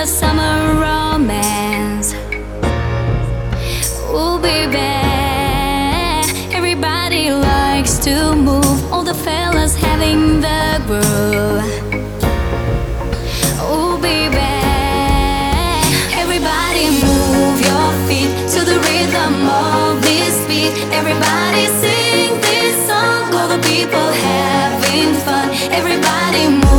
the summer romance. Ooh, baby. Everybody likes to move. All the fellas having the groove. Baby. Everybody move your feet to the rhythm of this beat. Everybody sing this song. All the people having fun. Everybody move.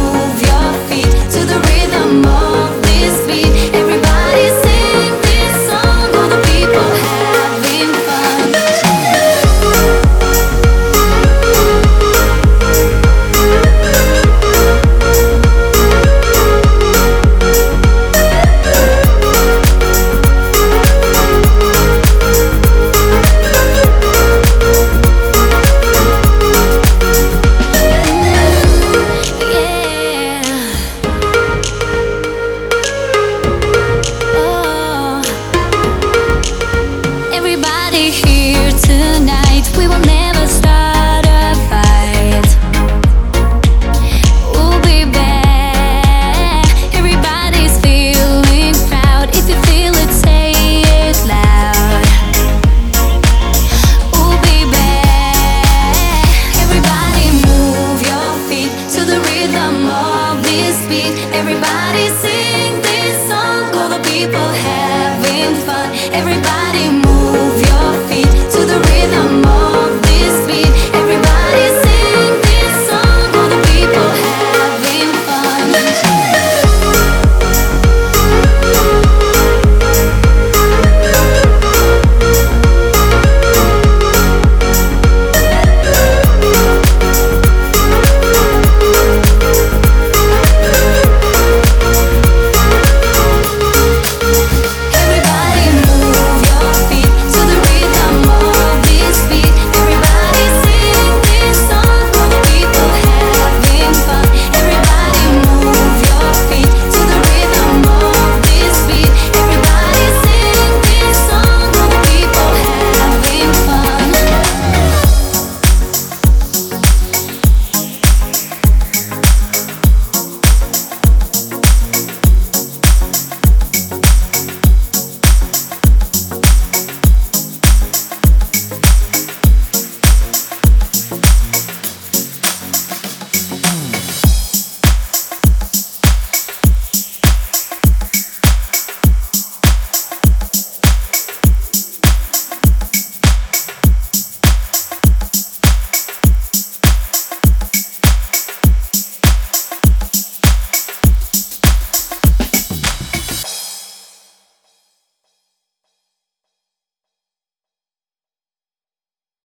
people having fun. Everybody.